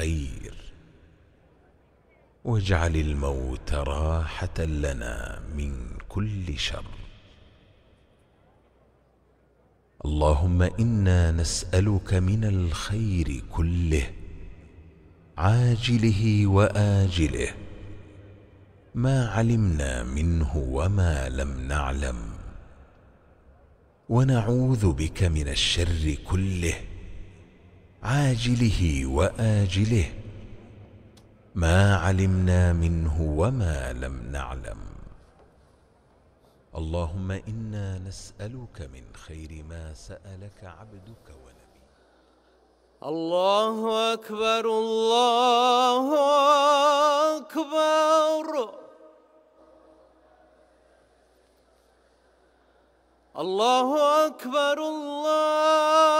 خير واجعل الموت راحة لنا من كل شر. اللهم إنا نسألك من الخير كله عاجله وآجله. ما علمنا منه وما لم نعلم. ونعوذ بك من الشر كله. عاجله وآجله. ما علمنا منه وما لم نعلم. اللهم إنا نسألك من خير ما سألك عبدك ونبي الله أكبر الله أكبر. الله أكبر الله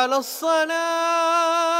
على الصلاة.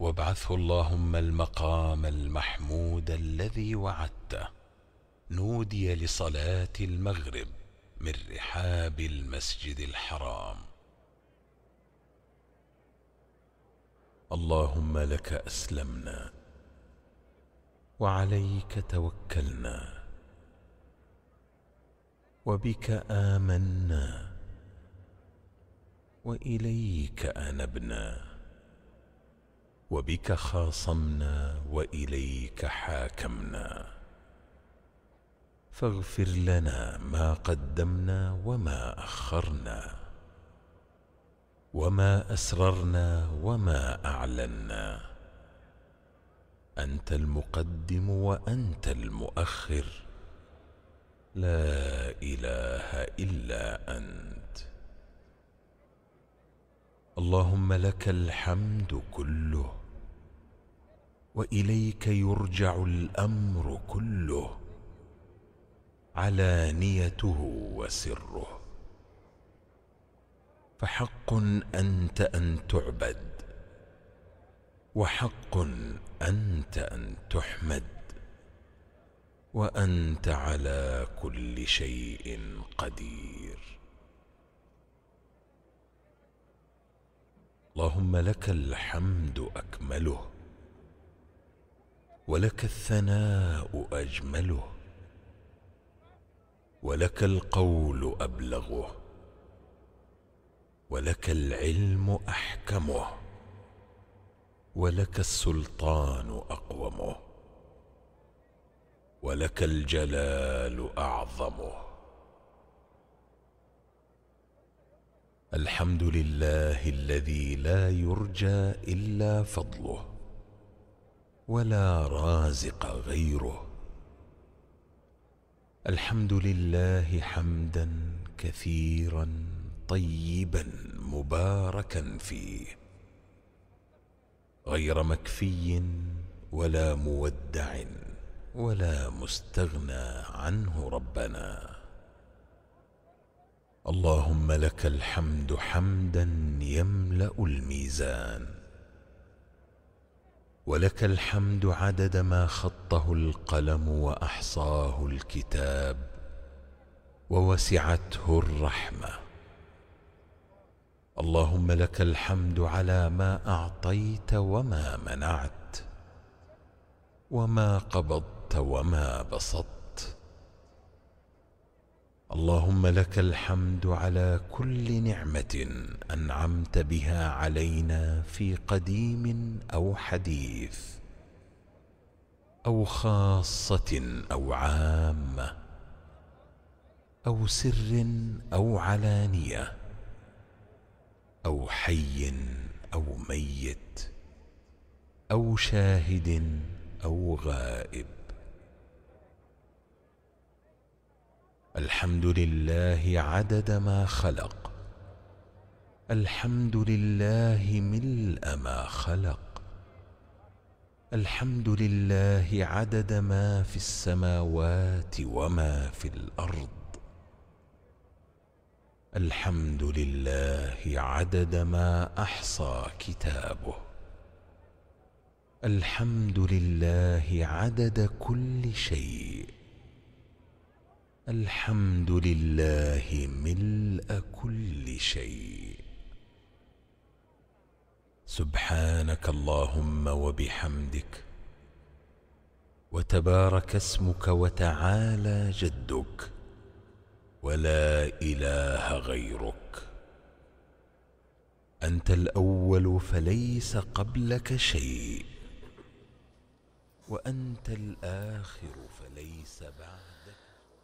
وابعثه اللهم المقام المحمود الذي وعدته. نودي لصلاة المغرب من رحاب المسجد الحرام. اللهم لك أسلمنا وعليك توكلنا وبك آمنا وإليك أنبنا. وبك خاصمنا وإليك حاكمنا. فاغفر لنا ما قدمنا وما أخرنا وما أسررنا وما أعلنا. أنت المقدم وأنت المؤخر لا إله إلا أنت. اللهم لك الحمد كله وإليك يرجع الأمر كله علانيته وسره. فحق أنت أن تعبد وحق أنت أن تحمد وأنت على كل شيء قدير. اللهم لك الحمد أكمله. ولك الثناء أجمله ولك القول أبلغه ولك العلم أحكمه ولك السلطان أقومه ولك الجلال أعظمه. الحمد لله الذي لا يرجى إلا فضله. ولا رازق غيره. الحمد لله حمدا كثيرا طيبا مباركا فيه. غير مكفي ولا مودع ولا مستغنى عنه ربنا. اللهم لك الحمد حمدا يملأ الميزان. ولك الحمد عدد ما خطه القلم وأحصاه الكتاب ووسعته الرحمة. اللهم لك الحمد على ما أعطيت وما منعت وما قبضت وما بسطت. اللهم لك الحمد على كل نعمة أنعمت بها علينا في قديم أو حديث أو خاصة أو عامة أو سر أو علانية أو حي أو ميت أو شاهد أو غائب الحمد لله عدد ما خلق. الحمد لله ملء ما خلق. الحمد لله عدد ما في السماوات وما في الأرض. الحمد لله عدد ما أحصى كتابه. الحمد لله عدد كل شيء. الحمد لله ملء كل شيء. سبحانك اللهم وبحمدك وتبارك اسمك وتعالى جدك ولا إله غيرك. أنت الأول فليس قبلك شيء وأنت الآخر فليس بعدك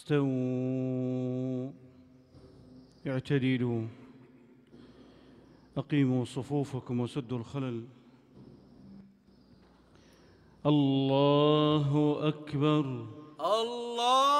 استووا اعتدلوا. أقيموا صفوفكم وسدوا الخلل. الله أكبر. الله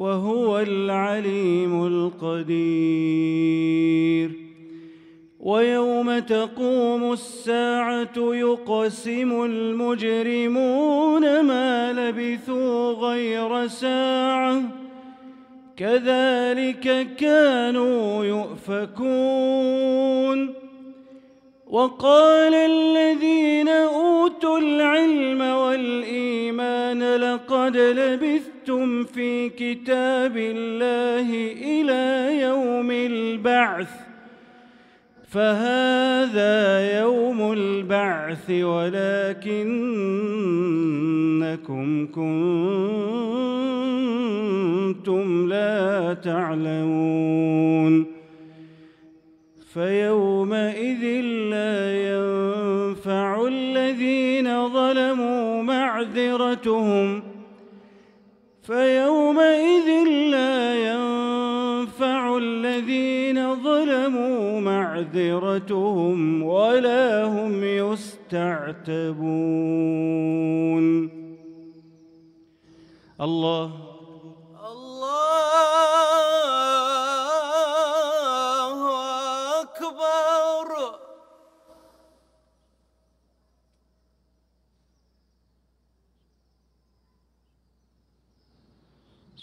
وهو العليم القدير. ويوم تقوم الساعة يقسم المجرمون ما لبثوا غير ساعة. كذلك كانوا يؤفكون. وقال الذين أوتوا العلم والإيمان لقد لبثتم في كتاب الله إلى يوم البعث فهذا يوم البعث ولكنكم كنتم لا تعلمون. فيومئذ لا ينفع الذين ظلموا معذرتهم فيومئذ لا ينفع الذين ظلموا معذرتهم ولا هم يستعتبون. الله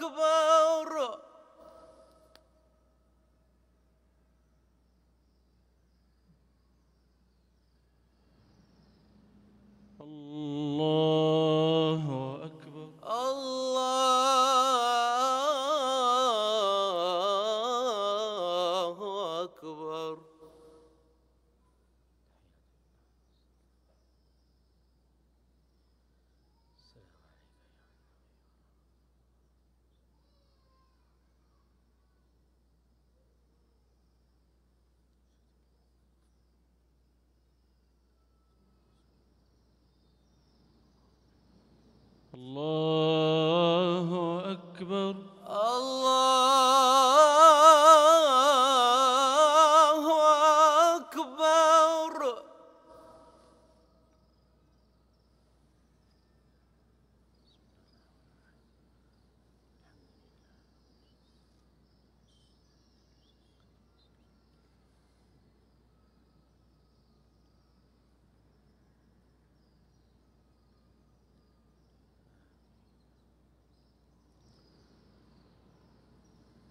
أكبر. الله.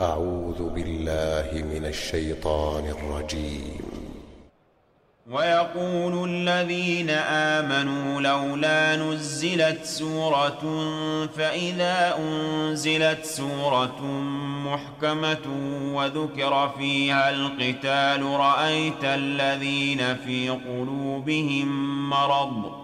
أعوذ بالله من الشيطان الرجيم. ويقول الذين آمنوا لولا نزلت سورة فإذا أنزلت سورة محكمة وذكر فيها القتال رأيت الذين في قلوبهم مرض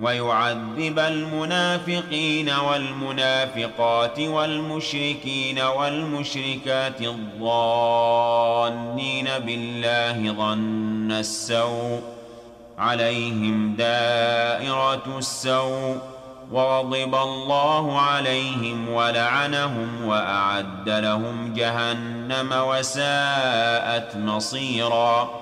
ويعذب المنافقين والمنافقات والمشركين والمشركات الظانين بالله ظن السوء عليهم دائرة السوء وغضب الله عليهم ولعنهم وأعد لهم جهنم وساءت مصيراً.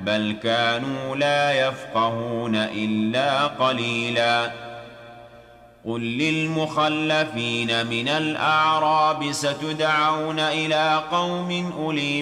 بل كانوا لا يفقهون إلا قليلا قل للمخلفين من الأعراب ستدعون إلى قوم أولي